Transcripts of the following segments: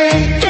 day.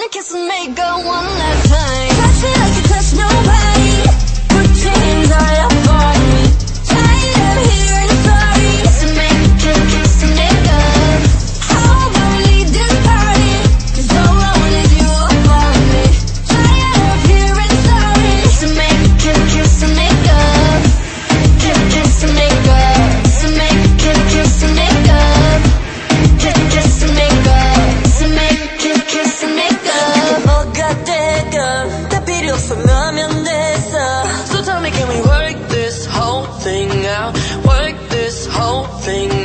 one kiss make go one last time. nothing